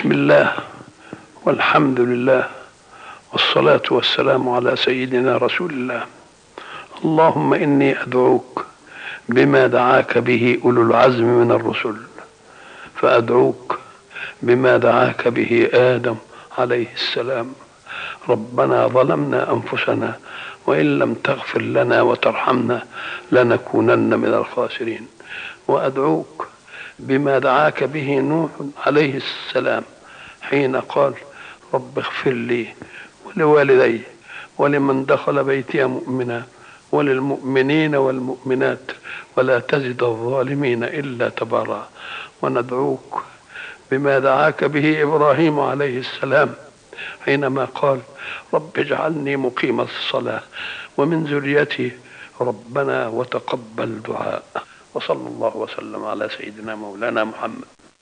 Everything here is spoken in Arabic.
بسم الله والحمد لله والصلاة والسلام على سيدنا رسول الله. اللهم إني أدعوك بما دعاك به أولو العزم من الرسل فأدعوك بما دعاك به آدم عليه السلام. ربنا ظلمنا أنفسنا وإن لم تغفر لنا وترحمنا لنكونن من الخاسرين. وأدعوك بما دعاك به نوح عليه السلام حين قال رب اغفر لي ولوالدي ولمن دخل بيتي مؤمنا وللمؤمنين والمؤمنات ولا تزد الظالمين إلا تبارا. وندعوك بما دعاك به إبراهيم عليه السلام حينما قال رب اجعلني مقيم الصلاة ومن ذريتي ربنا وتقبل دعاء. وصلى الله وسلم على سيدنا مولانا محمد.